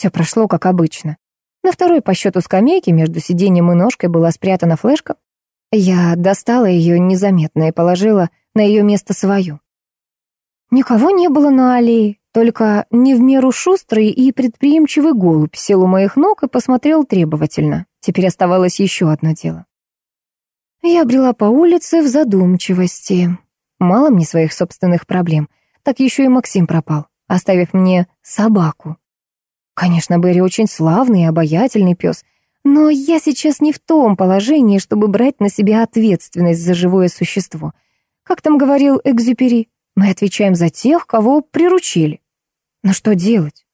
Все прошло как обычно. На второй по счету скамейке между сиденьем и ножкой была спрятана флешка. Я достала ее незаметно и положила на ее место свою. Никого не было на аллее, только не в меру шустрый и предприимчивый голубь сел у моих ног и посмотрел требовательно. Теперь оставалось еще одно дело. Я брела по улице в задумчивости. Мало мне своих собственных проблем, так еще и Максим пропал, оставив мне собаку. Конечно, Берри очень славный и обаятельный пес, но я сейчас не в том положении, чтобы брать на себя ответственность за живое существо. Как там говорил Экзюпери, мы отвечаем за тех, кого приручили. Но что делать?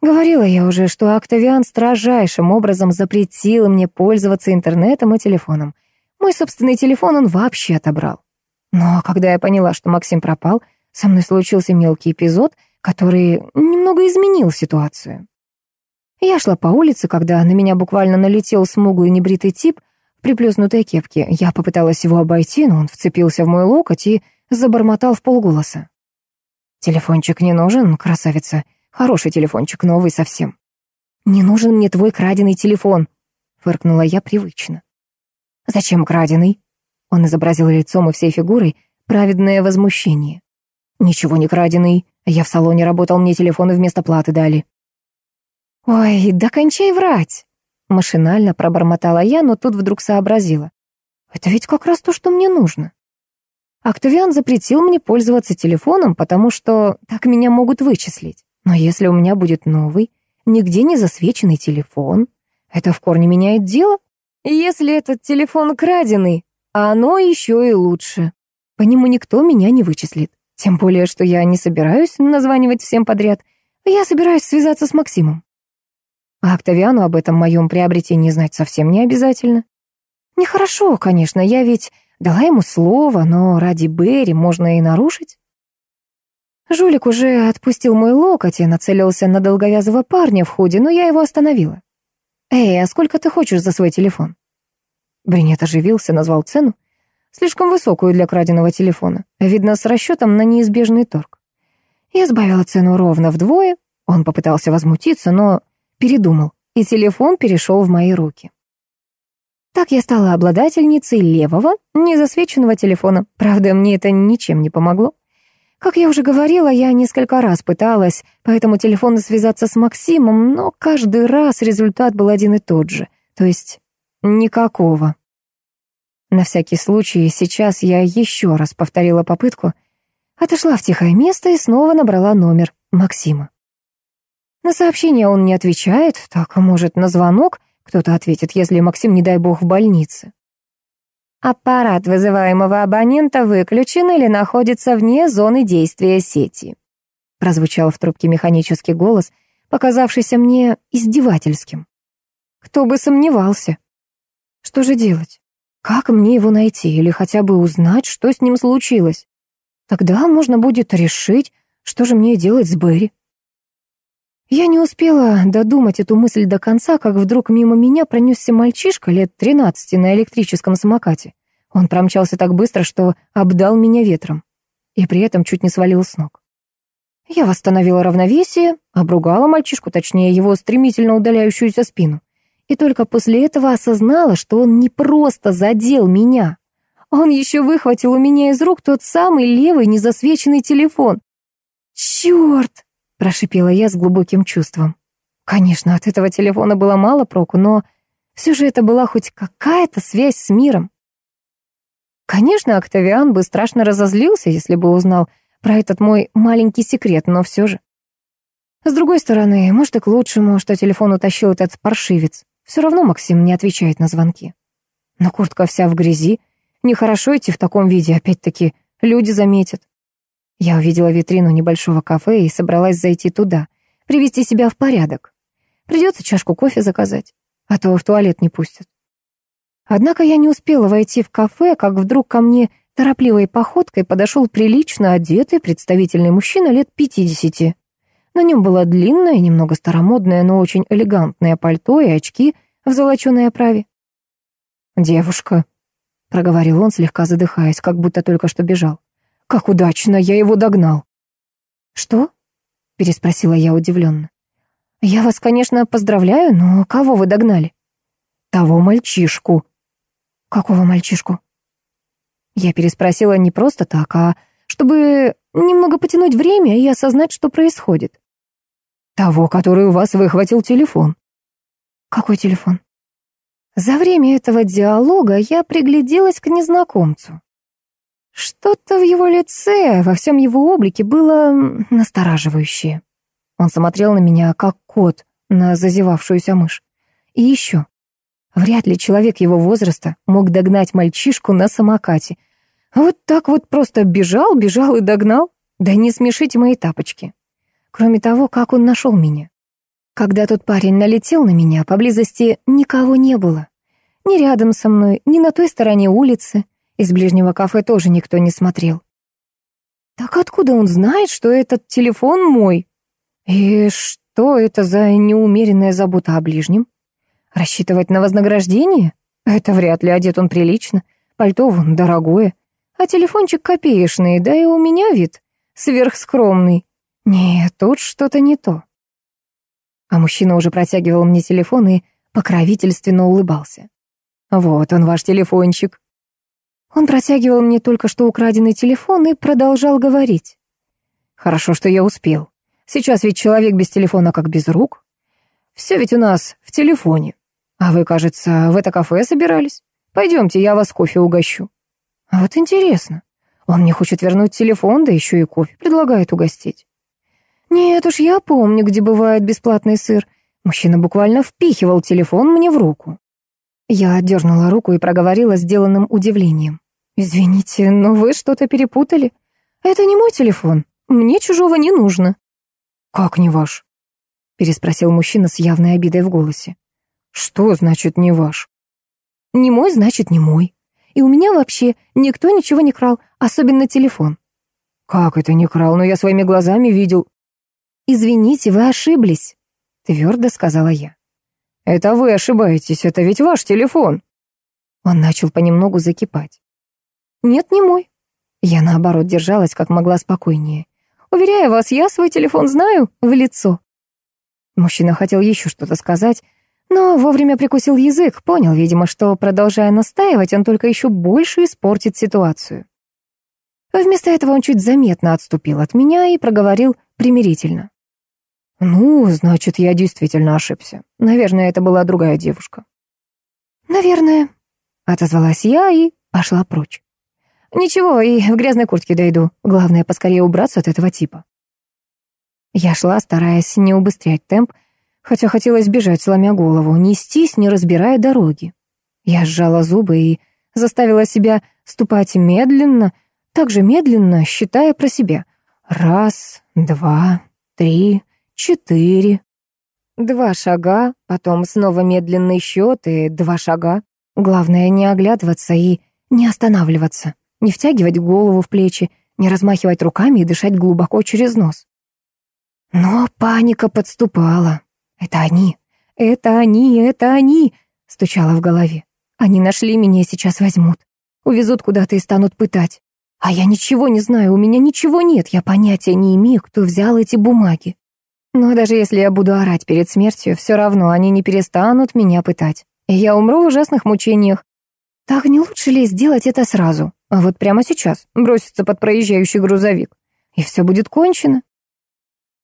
Говорила я уже, что Октавиан строжайшим образом запретил мне пользоваться интернетом и телефоном. Мой собственный телефон он вообще отобрал. Но когда я поняла, что Максим пропал, со мной случился мелкий эпизод, который немного изменил ситуацию. Я шла по улице, когда на меня буквально налетел смуглый небритый тип в приплюснутой кепке. Я попыталась его обойти, но он вцепился в мой локоть и забормотал в полголоса. «Телефончик не нужен, красавица. Хороший телефончик, новый совсем». «Не нужен мне твой краденый телефон», — фыркнула я привычно. «Зачем краденый?» Он изобразил лицом и всей фигурой праведное возмущение. «Ничего не краденый. Я в салоне работал, мне телефоны вместо платы дали». «Ой, да кончай врать!» Машинально пробормотала я, но тут вдруг сообразила. «Это ведь как раз то, что мне нужно». Октавиан запретил мне пользоваться телефоном, потому что так меня могут вычислить. Но если у меня будет новый, нигде не засвеченный телефон, это в корне меняет дело. Если этот телефон краденый, оно еще и лучше. По нему никто меня не вычислит. Тем более, что я не собираюсь названивать всем подряд. Я собираюсь связаться с Максимом. А Октавиану об этом моем приобретении знать совсем не обязательно. Нехорошо, конечно, я ведь дала ему слово, но ради Берри можно и нарушить. Жулик уже отпустил мой локоть и нацелился на долговязого парня в ходе, но я его остановила. «Эй, а сколько ты хочешь за свой телефон?» Бринет оживился, назвал цену. Слишком высокую для краденого телефона. Видно, с расчетом на неизбежный торг. Я сбавила цену ровно вдвое. Он попытался возмутиться, но передумал, и телефон перешел в мои руки. Так я стала обладательницей левого, незасвеченного телефона. Правда, мне это ничем не помогло. Как я уже говорила, я несколько раз пыталась по этому телефону связаться с Максимом, но каждый раз результат был один и тот же. То есть никакого. На всякий случай сейчас я еще раз повторила попытку, отошла в тихое место и снова набрала номер Максима. На сообщение он не отвечает, так, может, на звонок кто-то ответит, если Максим, не дай бог, в больнице. Аппарат вызываемого абонента выключен или находится вне зоны действия сети. Прозвучал в трубке механический голос, показавшийся мне издевательским. Кто бы сомневался. Что же делать? Как мне его найти или хотя бы узнать, что с ним случилось? Тогда можно будет решить, что же мне делать с Берри. Я не успела додумать эту мысль до конца, как вдруг мимо меня пронесся мальчишка лет тринадцати на электрическом самокате. Он промчался так быстро, что обдал меня ветром. И при этом чуть не свалил с ног. Я восстановила равновесие, обругала мальчишку, точнее, его стремительно удаляющуюся спину. И только после этого осознала, что он не просто задел меня. Он еще выхватил у меня из рук тот самый левый незасвеченный телефон. «Черт!» прошипела я с глубоким чувством. Конечно, от этого телефона было мало проку, но все же это была хоть какая-то связь с миром. Конечно, Октавиан бы страшно разозлился, если бы узнал про этот мой маленький секрет, но все же. С другой стороны, может и к лучшему, что телефон утащил этот паршивец. Все равно Максим не отвечает на звонки. Но куртка вся в грязи. Нехорошо идти в таком виде, опять-таки люди заметят. Я увидела витрину небольшого кафе и собралась зайти туда, привести себя в порядок. Придется чашку кофе заказать, а то в туалет не пустят. Однако я не успела войти в кафе, как вдруг ко мне торопливой походкой подошел прилично одетый представительный мужчина лет пятидесяти. На нем было длинное, немного старомодное, но очень элегантное пальто и очки в золоченой оправе. «Девушка», — проговорил он, слегка задыхаясь, как будто только что бежал. Как удачно, я его догнал. Что? Переспросила я удивленно. «Я вас, конечно, поздравляю, но кого вы догнали?» «Того мальчишку». «Какого мальчишку?» Я переспросила не просто так, а чтобы немного потянуть время и осознать, что происходит. «Того, который у вас выхватил телефон». «Какой телефон?» За время этого диалога я пригляделась к незнакомцу. Что-то в его лице, во всем его облике было настораживающее. Он смотрел на меня, как кот на зазевавшуюся мышь. И еще. Вряд ли человек его возраста мог догнать мальчишку на самокате. Вот так вот просто бежал, бежал и догнал. Да не смешите мои тапочки. Кроме того, как он нашел меня. Когда тот парень налетел на меня, поблизости никого не было. Ни рядом со мной, ни на той стороне улицы. Из ближнего кафе тоже никто не смотрел. Так откуда он знает, что этот телефон мой? И что это за неумеренная забота о ближнем? Рассчитывать на вознаграждение? Это вряд ли, одет он прилично. Пальто вон дорогое. А телефончик копеечный, да и у меня вид сверхскромный. Нет, тут что-то не то. А мужчина уже протягивал мне телефон и покровительственно улыбался. «Вот он, ваш телефончик». Он протягивал мне только что украденный телефон и продолжал говорить. «Хорошо, что я успел. Сейчас ведь человек без телефона как без рук. Все ведь у нас в телефоне. А вы, кажется, в это кафе собирались? Пойдемте, я вас кофе угощу». А вот интересно, он мне хочет вернуть телефон, да еще и кофе предлагает угостить. Нет уж, я помню, где бывает бесплатный сыр. Мужчина буквально впихивал телефон мне в руку. Я отдернула руку и проговорила сделанным удивлением. «Извините, но вы что-то перепутали. Это не мой телефон. Мне чужого не нужно». «Как не ваш?» переспросил мужчина с явной обидой в голосе. «Что значит не ваш?» «Не мой, значит, не мой. И у меня вообще никто ничего не крал, особенно телефон». «Как это не крал? Но я своими глазами видел». «Извините, вы ошиблись», — твердо сказала я. «Это вы ошибаетесь, это ведь ваш телефон». Он начал понемногу закипать. «Нет, не мой». Я, наоборот, держалась как могла спокойнее. «Уверяю вас, я свой телефон знаю в лицо». Мужчина хотел еще что-то сказать, но вовремя прикусил язык, понял, видимо, что, продолжая настаивать, он только еще больше испортит ситуацию. Вместо этого он чуть заметно отступил от меня и проговорил примирительно. «Ну, значит, я действительно ошибся. Наверное, это была другая девушка». «Наверное», — отозвалась я и пошла прочь. «Ничего, и в грязной куртке дойду. Главное, поскорее убраться от этого типа». Я шла, стараясь не убыстрять темп, хотя хотелось бежать, сломя голову, нестись, не разбирая дороги. Я сжала зубы и заставила себя ступать медленно, так же медленно, считая про себя. Раз, два, три, четыре. Два шага, потом снова медленный счет и два шага. Главное не оглядываться и не останавливаться, не втягивать голову в плечи, не размахивать руками и дышать глубоко через нос. Но паника подступала. «Это они! Это они! Это они!» — стучала в голове. «Они нашли меня и сейчас возьмут. Увезут куда-то и станут пытать. А я ничего не знаю, у меня ничего нет, я понятия не имею, кто взял эти бумаги. Но даже если я буду орать перед смертью, все равно они не перестанут меня пытать. Я умру в ужасных мучениях. Так не лучше ли сделать это сразу? А вот прямо сейчас броситься под проезжающий грузовик. И все будет кончено.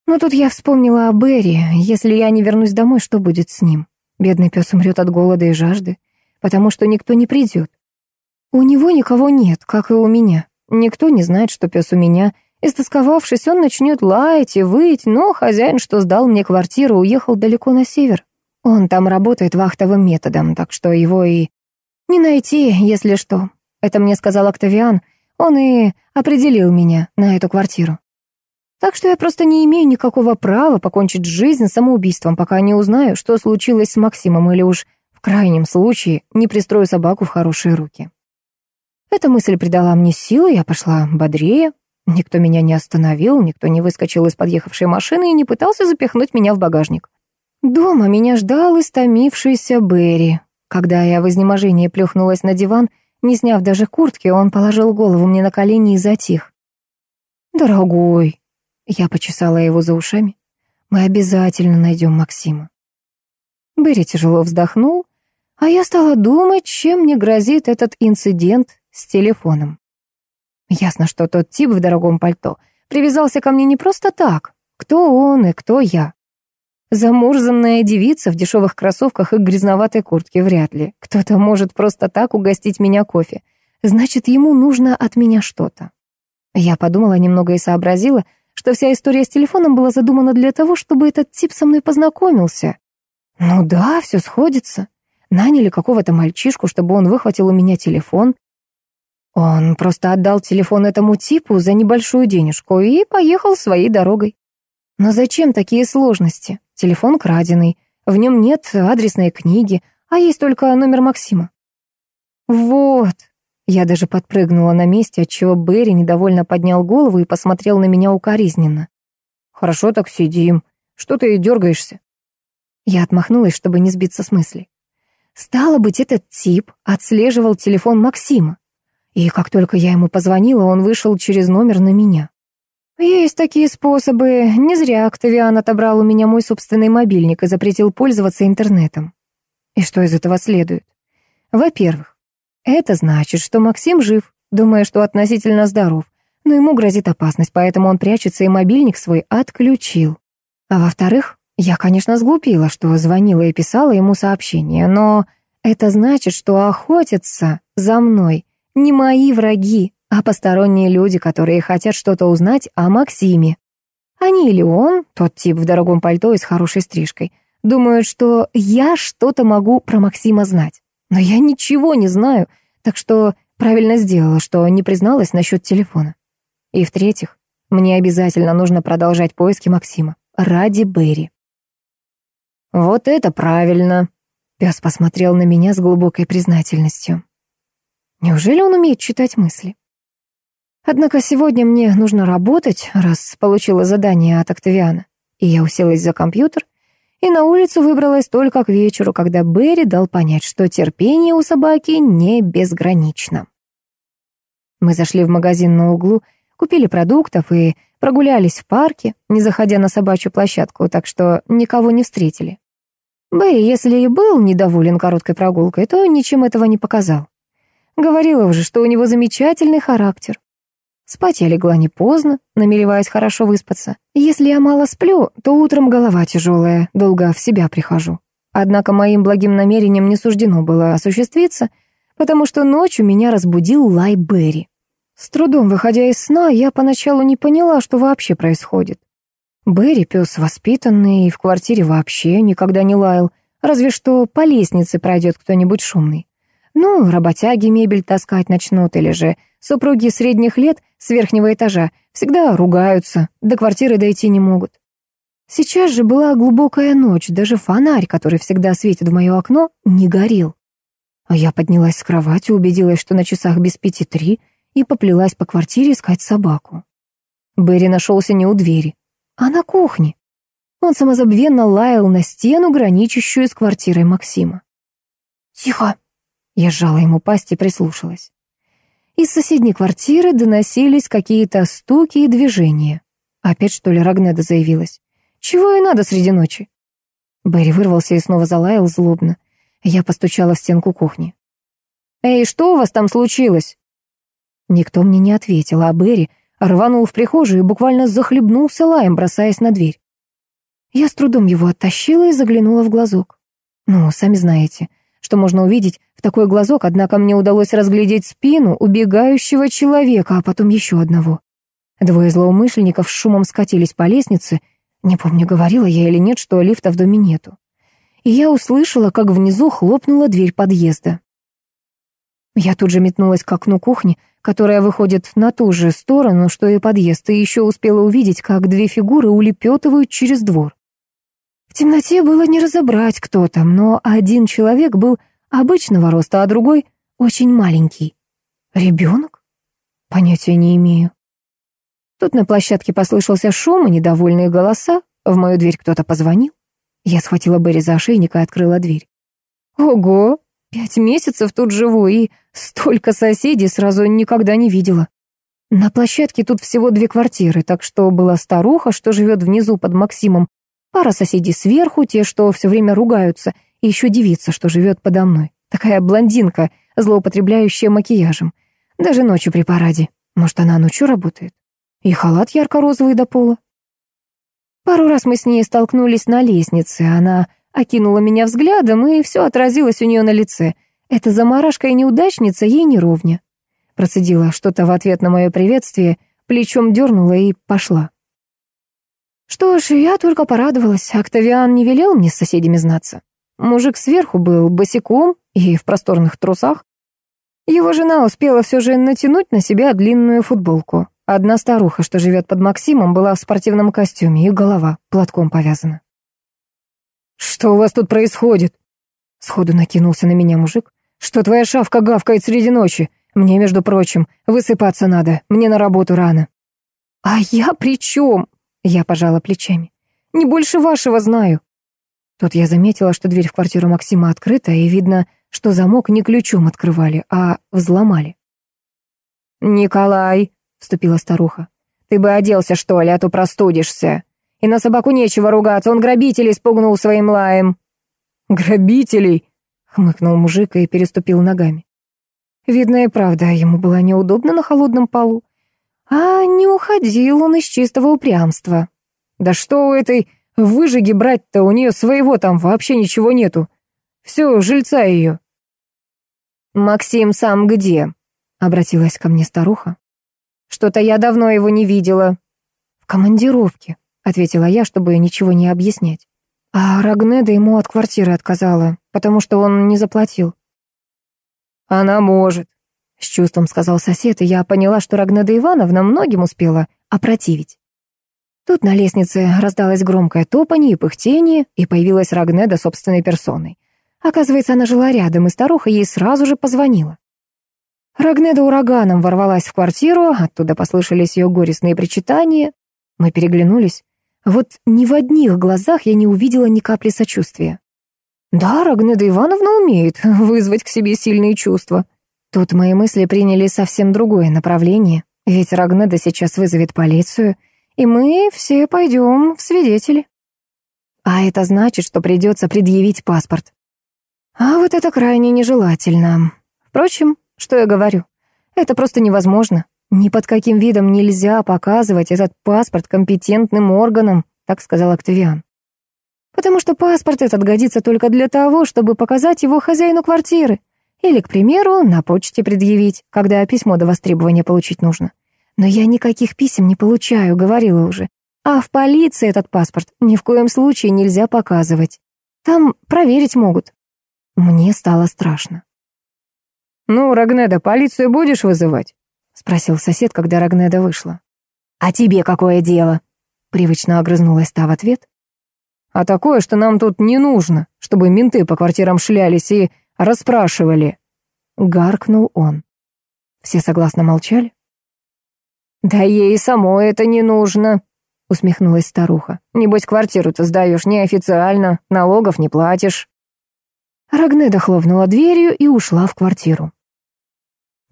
Но тут я вспомнила о Берри. Если я не вернусь домой, что будет с ним? Бедный пес умрет от голода и жажды, потому что никто не придет. У него никого нет, как и у меня. Никто не знает, что пес у меня — Истосковавшись, он начнет лаять и выть, но хозяин, что сдал мне квартиру, уехал далеко на север. Он там работает вахтовым методом, так что его и не найти, если что. Это мне сказал Октавиан, он и определил меня на эту квартиру. Так что я просто не имею никакого права покончить жизнь самоубийством, пока не узнаю, что случилось с Максимом, или уж в крайнем случае не пристрою собаку в хорошие руки. Эта мысль придала мне силы, я пошла бодрее, Никто меня не остановил, никто не выскочил из подъехавшей машины и не пытался запихнуть меня в багажник. Дома меня ждал истомившийся Берри. Когда я в изнеможении плюхнулась на диван, не сняв даже куртки, он положил голову мне на колени и затих. «Дорогой», — я почесала его за ушами, — Мы обязательно найдем Максима. Берри тяжело вздохнул, а я стала думать, чем мне грозит этот инцидент с телефоном. Ясно, что тот тип в дорогом пальто привязался ко мне не просто так. Кто он и кто я? Замурзанная девица в дешевых кроссовках и грязноватой куртке вряд ли. Кто-то может просто так угостить меня кофе. Значит, ему нужно от меня что-то. Я подумала немного и сообразила, что вся история с телефоном была задумана для того, чтобы этот тип со мной познакомился. Ну да, все сходится. Наняли какого-то мальчишку, чтобы он выхватил у меня телефон. Он просто отдал телефон этому типу за небольшую денежку и поехал своей дорогой. Но зачем такие сложности? Телефон краденый, в нем нет адресной книги, а есть только номер Максима. Вот. Я даже подпрыгнула на месте, отчего Берри недовольно поднял голову и посмотрел на меня укоризненно. «Хорошо так сидим. Что ты дергаешься?» Я отмахнулась, чтобы не сбиться с мысли. Стало быть, этот тип отслеживал телефон Максима. И как только я ему позвонила, он вышел через номер на меня. Есть такие способы. Не зря Октавиан отобрал у меня мой собственный мобильник и запретил пользоваться интернетом. И что из этого следует? Во-первых, это значит, что Максим жив, думая, что относительно здоров, но ему грозит опасность, поэтому он прячется и мобильник свой отключил. А во-вторых, я, конечно, сглупила, что звонила и писала ему сообщение, но это значит, что охотятся за мной не мои враги, а посторонние люди, которые хотят что-то узнать о Максиме. Они или он, тот тип в дорогом пальто и с хорошей стрижкой, думают, что я что-то могу про Максима знать. Но я ничего не знаю, так что правильно сделала, что не призналась насчет телефона. И в-третьих, мне обязательно нужно продолжать поиски Максима. Ради Берри. «Вот это правильно!» Пес посмотрел на меня с глубокой признательностью. Неужели он умеет читать мысли? Однако сегодня мне нужно работать, раз получила задание от Октавиана. И я уселась за компьютер и на улицу выбралась только к вечеру, когда Берри дал понять, что терпение у собаки не безгранично. Мы зашли в магазин на углу, купили продуктов и прогулялись в парке, не заходя на собачью площадку, так что никого не встретили. Бэй, если и был недоволен короткой прогулкой, то ничем этого не показал. Говорила уже, что у него замечательный характер. Спать я легла не поздно, намереваясь хорошо выспаться. Если я мало сплю, то утром голова тяжелая, долго в себя прихожу. Однако моим благим намерением не суждено было осуществиться, потому что ночью меня разбудил Лай Берри. С трудом выходя из сна, я поначалу не поняла, что вообще происходит. Берри пес воспитанный и в квартире вообще никогда не лаял, разве что по лестнице пройдет кто-нибудь шумный. Ну, работяги мебель таскать начнут, или же супруги средних лет с верхнего этажа всегда ругаются, до квартиры дойти не могут. Сейчас же была глубокая ночь, даже фонарь, который всегда светит в мое окно, не горел. А я поднялась с кровати, убедилась, что на часах без пяти три, и поплелась по квартире искать собаку. Берри нашелся не у двери, а на кухне. Он самозабвенно лаял на стену, граничащую с квартирой Максима. «Тихо!» Я сжала ему пасть и прислушалась. Из соседней квартиры доносились какие-то стуки и движения. Опять, что ли, Рагнеда заявилась. Чего и надо среди ночи? Берри вырвался и снова залаял злобно. Я постучала в стенку кухни. «Эй, что у вас там случилось?» Никто мне не ответил, а Берри рванул в прихожую и буквально захлебнулся лаем, бросаясь на дверь. Я с трудом его оттащила и заглянула в глазок. Ну, сами знаете, что можно увидеть в такой глазок, однако мне удалось разглядеть спину убегающего человека, а потом еще одного. Двое злоумышленников с шумом скатились по лестнице. Не помню, говорила я или нет, что лифта в доме нету. И я услышала, как внизу хлопнула дверь подъезда. Я тут же метнулась к окну кухни, которая выходит на ту же сторону, что и подъезд, и еще успела увидеть, как две фигуры улепетывают через двор. В темноте было не разобрать, кто там, но один человек был обычного роста, а другой очень маленький. Ребенок? Понятия не имею. Тут на площадке послышался шум и недовольные голоса. В мою дверь кто-то позвонил. Я схватила Берри за ошейник и открыла дверь. Ого, Пять месяцев тут живу и столько соседей сразу никогда не видела. На площадке тут всего две квартиры, так что была старуха, что живет внизу под Максимом, Пара соседей сверху, те, что все время ругаются, и еще девица, что живет подо мной. Такая блондинка, злоупотребляющая макияжем. Даже ночью при параде. Может, она ночью работает? И халат ярко-розовый до пола. Пару раз мы с ней столкнулись на лестнице. Она окинула меня взглядом, и все отразилось у нее на лице. Эта заморашка и неудачница ей не ровня. Процедила что-то в ответ на мое приветствие, плечом дернула и пошла. Что ж, я только порадовалась. Октавиан не велел мне с соседями знаться. Мужик сверху был босиком и в просторных трусах. Его жена успела все же натянуть на себя длинную футболку. Одна старуха, что живет под Максимом, была в спортивном костюме, и голова платком повязана. «Что у вас тут происходит?» Сходу накинулся на меня мужик. «Что твоя шавка гавкает среди ночи? Мне, между прочим, высыпаться надо, мне на работу рано». «А я при чем?» Я пожала плечами. «Не больше вашего знаю». Тут я заметила, что дверь в квартиру Максима открыта, и видно, что замок не ключом открывали, а взломали. «Николай», — вступила старуха, — «ты бы оделся, что ли, а то простудишься. И на собаку нечего ругаться, он грабителей спугнул своим лаем». «Грабителей?» — хмыкнул мужик и переступил ногами. Видно и правда, ему было неудобно на холодном полу. А не уходил он из чистого упрямства. «Да что у этой выжиги брать-то, у нее своего там вообще ничего нету. Все, жильца ее». «Максим сам где?» — обратилась ко мне старуха. «Что-то я давно его не видела». «В командировке», — ответила я, чтобы ничего не объяснять. А Рагнеда ему от квартиры отказала, потому что он не заплатил. «Она может», — с чувством сказал сосед, и я поняла, что Рагнеда Ивановна многим успела опротивить. Тут на лестнице раздалось громкое топанье и пыхтение, и появилась Рагнеда собственной персоной. Оказывается, она жила рядом, и старуха ей сразу же позвонила. Рагнеда ураганом ворвалась в квартиру, оттуда послышались ее горестные причитания. Мы переглянулись. Вот ни в одних глазах я не увидела ни капли сочувствия. Да, Рагнеда Ивановна умеет вызвать к себе сильные чувства. Тут мои мысли приняли совсем другое направление, ведь Рагнеда сейчас вызовет полицию — и мы все пойдем в свидетели. А это значит, что придется предъявить паспорт. А вот это крайне нежелательно. Впрочем, что я говорю? Это просто невозможно. Ни под каким видом нельзя показывать этот паспорт компетентным органам, так сказал Октавиан. Потому что паспорт этот годится только для того, чтобы показать его хозяину квартиры. Или, к примеру, на почте предъявить, когда письмо до востребования получить нужно. Но я никаких писем не получаю, говорила уже. А в полиции этот паспорт ни в коем случае нельзя показывать. Там проверить могут. Мне стало страшно. «Ну, Рагнеда, полицию будешь вызывать?» — спросил сосед, когда Рагнеда вышла. «А тебе какое дело?» — привычно огрызнулась та в ответ. «А такое, что нам тут не нужно, чтобы менты по квартирам шлялись и расспрашивали». Гаркнул он. Все согласно молчали. «Да ей самой это не нужно», — усмехнулась старуха. «Небось, квартиру-то сдаешь неофициально, налогов не платишь». Рагнеда хлопнула дверью и ушла в квартиру.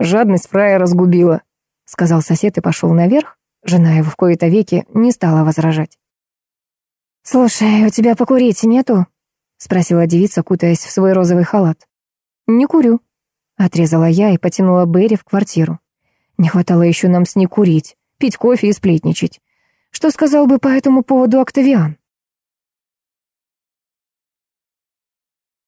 «Жадность фрая разгубила», — сказал сосед и пошел наверх. Жена его в кои-то веки не стала возражать. «Слушай, у тебя покурить нету?» — спросила девица, кутаясь в свой розовый халат. «Не курю», — отрезала я и потянула Берри в квартиру. Не хватало еще нам с ней курить, пить кофе и сплетничать. Что сказал бы по этому поводу Октавиан?